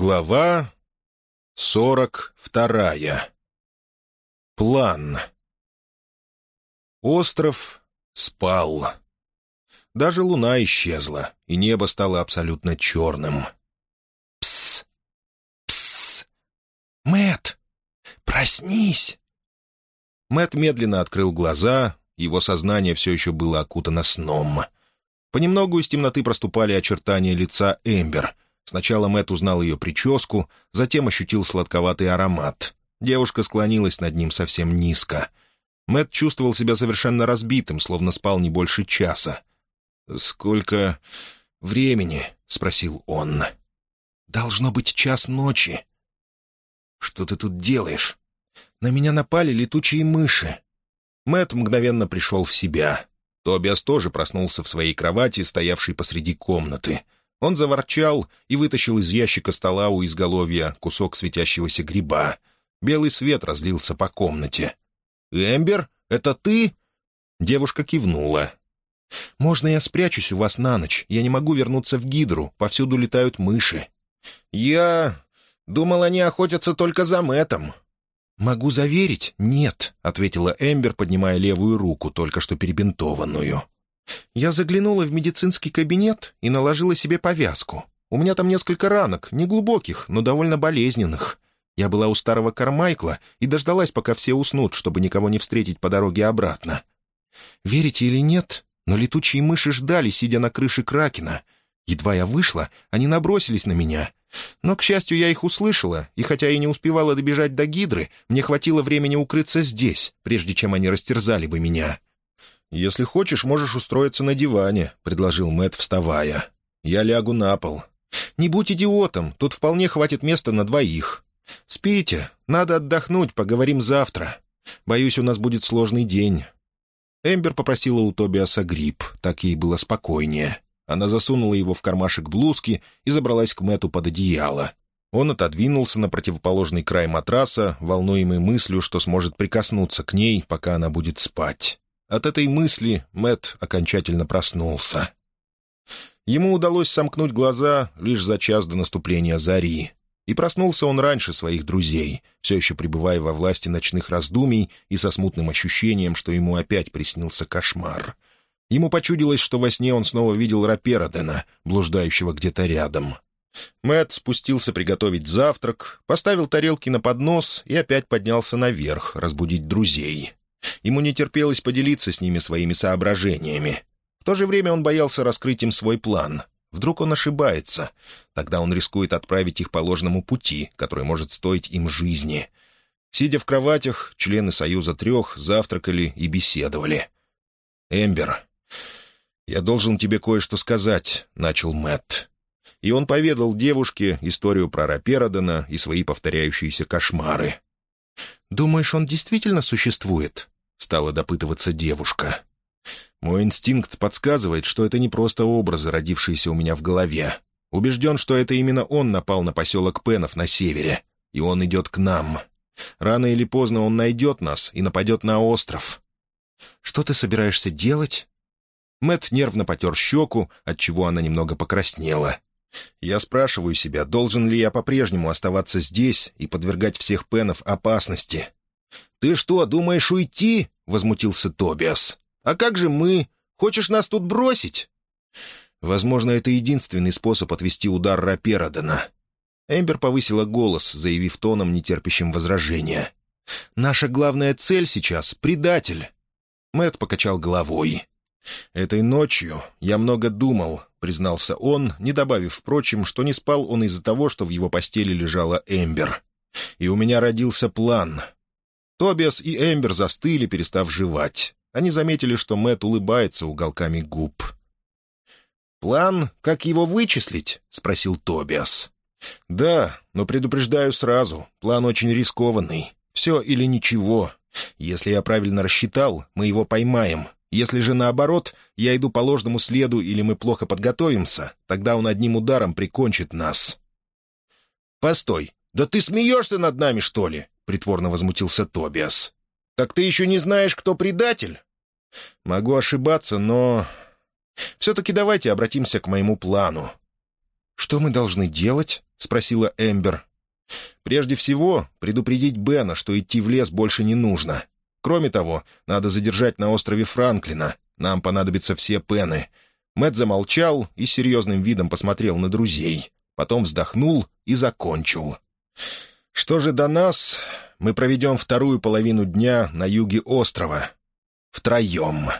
Глава сорок вторая. План. Остров спал. Даже луна исчезла, и небо стало абсолютно черным. «Пс! Пс! Мэт, проснись!» Мэт медленно открыл глаза, его сознание все еще было окутано сном. Понемногу из темноты проступали очертания лица Эмбер — Сначала Мэт узнал ее прическу, затем ощутил сладковатый аромат. Девушка склонилась над ним совсем низко. Мэт чувствовал себя совершенно разбитым, словно спал не больше часа. «Сколько времени?» — спросил он. «Должно быть час ночи». «Что ты тут делаешь?» «На меня напали летучие мыши». Мэт мгновенно пришел в себя. Тобиас тоже проснулся в своей кровати, стоявшей посреди комнаты — он заворчал и вытащил из ящика стола у изголовья кусок светящегося гриба. Белый свет разлился по комнате. «Эмбер, это ты?» Девушка кивнула. «Можно я спрячусь у вас на ночь? Я не могу вернуться в Гидру. Повсюду летают мыши». «Я... думал, они охотятся только за Мэтом». «Могу заверить, нет», — ответила Эмбер, поднимая левую руку, только что перебинтованную. Я заглянула в медицинский кабинет и наложила себе повязку. У меня там несколько ранок, неглубоких, но довольно болезненных. Я была у старого Кармайкла и дождалась, пока все уснут, чтобы никого не встретить по дороге обратно. Верите или нет, но летучие мыши ждали, сидя на крыше Кракена. Едва я вышла, они набросились на меня. Но, к счастью, я их услышала, и хотя и не успевала добежать до Гидры, мне хватило времени укрыться здесь, прежде чем они растерзали бы меня. «Если хочешь, можешь устроиться на диване», — предложил Мэт, вставая. «Я лягу на пол». «Не будь идиотом, тут вполне хватит места на двоих. Спите, надо отдохнуть, поговорим завтра. Боюсь, у нас будет сложный день». Эмбер попросила у Тобиаса гриб, так ей было спокойнее. Она засунула его в кармашек блузки и забралась к Мэту под одеяло. Он отодвинулся на противоположный край матраса, волнуемый мыслью, что сможет прикоснуться к ней, пока она будет спать. От этой мысли Мэт окончательно проснулся. Ему удалось сомкнуть глаза лишь за час до наступления зари. И проснулся он раньше своих друзей, все еще пребывая во власти ночных раздумий и со смутным ощущением, что ему опять приснился кошмар. Ему почудилось, что во сне он снова видел Раперодена, блуждающего где-то рядом. Мэт спустился приготовить завтрак, поставил тарелки на поднос и опять поднялся наверх разбудить друзей. Ему не терпелось поделиться с ними своими соображениями. В то же время он боялся раскрыть им свой план. Вдруг он ошибается. Тогда он рискует отправить их по ложному пути, который может стоить им жизни. Сидя в кроватях, члены «Союза трех» завтракали и беседовали. «Эмбер, я должен тебе кое-что сказать», — начал Мэтт. И он поведал девушке историю про Раперодена и свои повторяющиеся кошмары. «Думаешь, он действительно существует?» — стала допытываться девушка. «Мой инстинкт подсказывает, что это не просто образы, родившиеся у меня в голове. Убежден, что это именно он напал на поселок Пенов на севере, и он идет к нам. Рано или поздно он найдет нас и нападет на остров». «Что ты собираешься делать?» Мэт нервно потер щеку, отчего она немного покраснела. Я спрашиваю себя, должен ли я по-прежнему оставаться здесь и подвергать всех пенов опасности. «Ты что, думаешь уйти?» — возмутился Тобиас. «А как же мы? Хочешь нас тут бросить?» Возможно, это единственный способ отвести удар Раперодена. Эмбер повысила голос, заявив тоном, нетерпящим возражения. «Наша главная цель сейчас — предатель». Мэт покачал головой. «Этой ночью я много думал», — признался он, не добавив, впрочем, что не спал он из-за того, что в его постели лежала Эмбер. «И у меня родился план». Тобиас и Эмбер застыли, перестав жевать. Они заметили, что Мэт улыбается уголками губ. «План, как его вычислить?» — спросил Тобиас. «Да, но предупреждаю сразу, план очень рискованный. Все или ничего. Если я правильно рассчитал, мы его поймаем, если же наоборот, я иду по ложному следу или мы плохо подготовимся, тогда он одним ударом прикончит нас». «Постой, да ты смеешься над нами, что ли?» — притворно возмутился Тобиас. «Так ты еще не знаешь, кто предатель?» «Могу ошибаться, но...» «Все-таки давайте обратимся к моему плану». «Что мы должны делать?» — спросила Эмбер. «Прежде всего, предупредить Бена, что идти в лес больше не нужно. Кроме того, надо задержать на острове Франклина. Нам понадобятся все пены». Мэтт замолчал и серьезным видом посмотрел на друзей. Потом вздохнул и закончил. «Что же до нас? Мы проведем вторую половину дня на юге острова. Втроем».